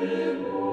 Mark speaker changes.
Speaker 1: Aleluia.